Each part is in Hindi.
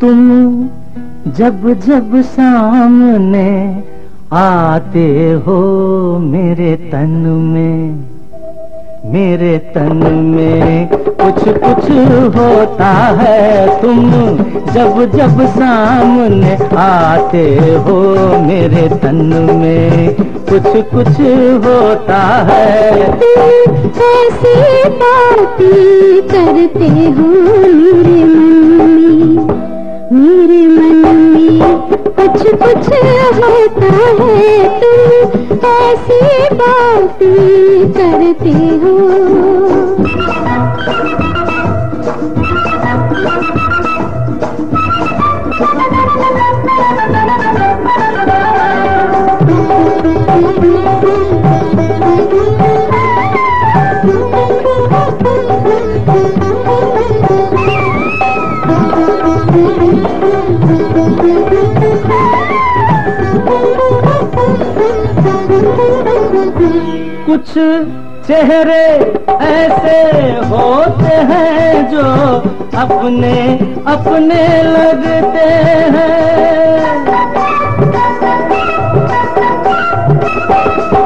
तुम जब जब सामने आते हो मेरे तन में मेरे तन में कुछ कुछ होता है। तुम जब जब सामने आते हो मेरे तन में कुछ कुछ होता है। ऐसी बातें करते हो मेरे मन में मेरे मन में कुछ कुछ होता है। तुम ऐसी बातें करते हो। कुछ चेहरे ऐसे होते हैं जो अपने अपने लगते हैं।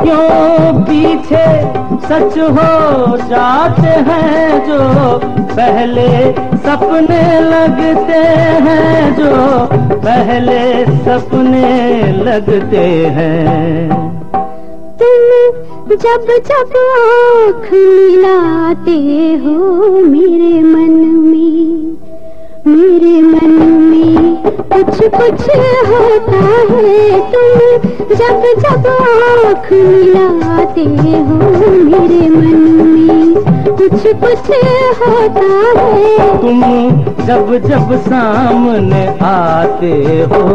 क्यों पीछे सच हो जाते हैं जो पहले सपने लगते हैं, जो पहले सपने लगते हैं। जब जब आँख मिलाते हो मेरे मन में, मेरे मन में कुछ कुछ होता है तुम जब जब आँख मिलाते हो मेरे मन में कुछ कुछ होता है। तुम जब जब सामने आते हो।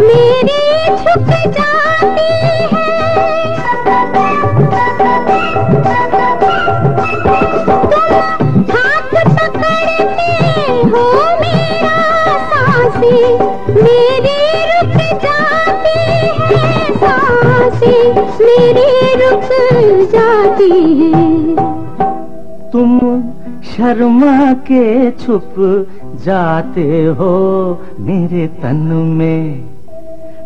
मेरी झुक जाती है। रुक जाती है। तुम शर्मा के छुप जाते हो मेरे तन में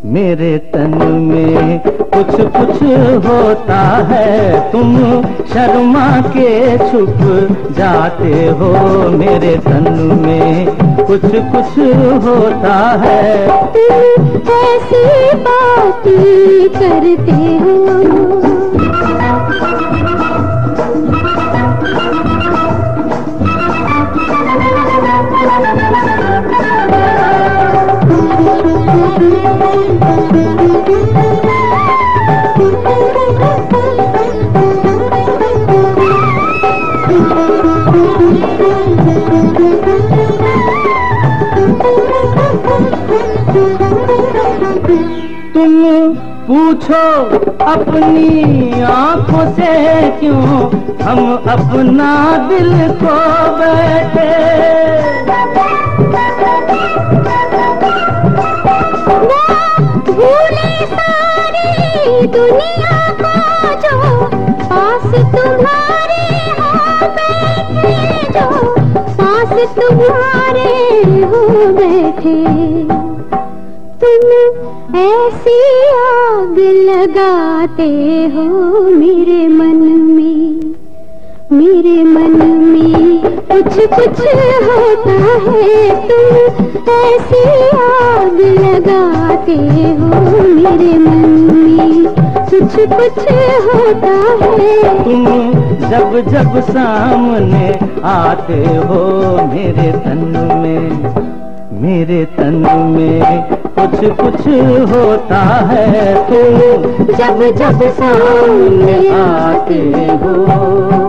मेरे तन में कुछ कुछ होता है। तुम शर्मा के छुप जाते हो मेरे तन में कुछ कुछ होता है। तुम ऐसी बात करते हो तुम पूछो अपनी आँखों से क्यों हम अपना दिल खो बैठे? तुम्हारे हो बैठे जो पास तुम्हारे हो बैठे तुम ऐसी आग लगाते हो मेरे मन में। मेरे मन में कुछ कुछ होता है। तुम ऐसी आग लगाते हो मेरे मन में। कुछ कुछ होता है। तुम जब जब सामने आते हो मेरे तन में मेरे तन में कुछ कुछ होता है। तुम जब जब सामने आते हो।